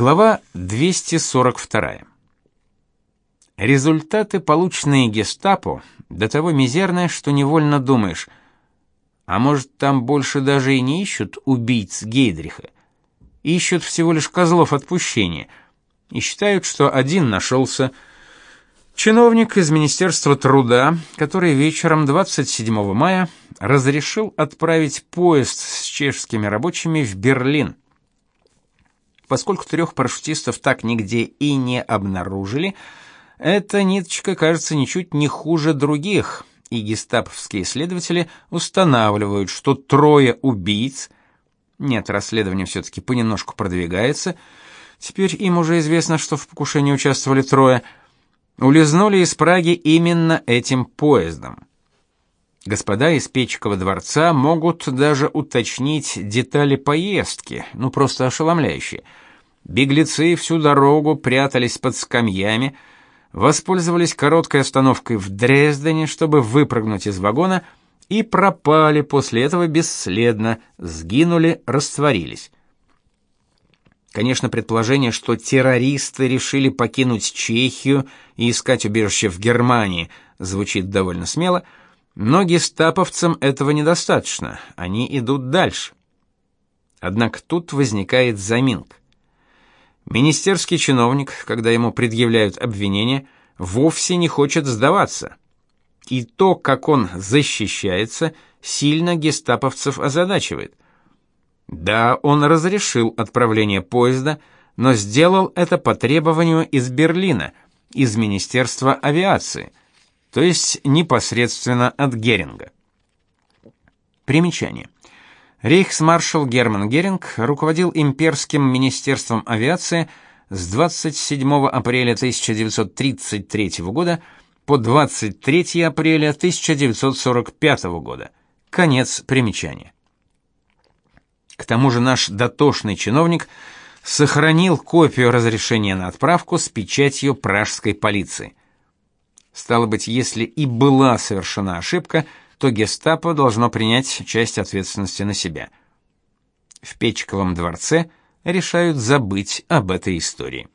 Глава 242. Результаты, полученные Гестапо, до того мизерные, что невольно думаешь: а может, там больше даже и не ищут убийц Гейдриха, ищут всего лишь козлов отпущения и считают, что один нашелся чиновник из Министерства труда, который вечером 27 мая разрешил отправить поезд с чешскими рабочими в Берлин. Поскольку трех парашютистов так нигде и не обнаружили, эта ниточка кажется ничуть не хуже других, и гестаповские следователи устанавливают, что трое убийц нет, расследование все таки понемножку продвигается. Теперь им уже известно, что в покушении участвовали трое. Улизнули из Праги именно этим поездом. Господа из Печкова дворца могут даже уточнить детали поездки, ну просто ошеломляющие. Беглецы всю дорогу прятались под скамьями, воспользовались короткой остановкой в Дрездене, чтобы выпрыгнуть из вагона и пропали после этого бесследно, сгинули, растворились. Конечно, предположение, что террористы решили покинуть Чехию и искать убежище в Германии, звучит довольно смело, но гестаповцам этого недостаточно, они идут дальше. Однако тут возникает заминка. Министерский чиновник, когда ему предъявляют обвинение, вовсе не хочет сдаваться. И то, как он защищается, сильно гестаповцев озадачивает. Да, он разрешил отправление поезда, но сделал это по требованию из Берлина, из Министерства авиации, то есть непосредственно от Геринга. Примечание. Рейхсмаршал Герман Геринг руководил имперским министерством авиации с 27 апреля 1933 года по 23 апреля 1945 года. Конец примечания. К тому же наш дотошный чиновник сохранил копию разрешения на отправку с печатью пражской полиции. Стало быть, если и была совершена ошибка, то Гестапо должно принять часть ответственности на себя. В Печковом дворце решают забыть об этой истории.